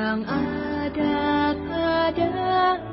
yang ada pada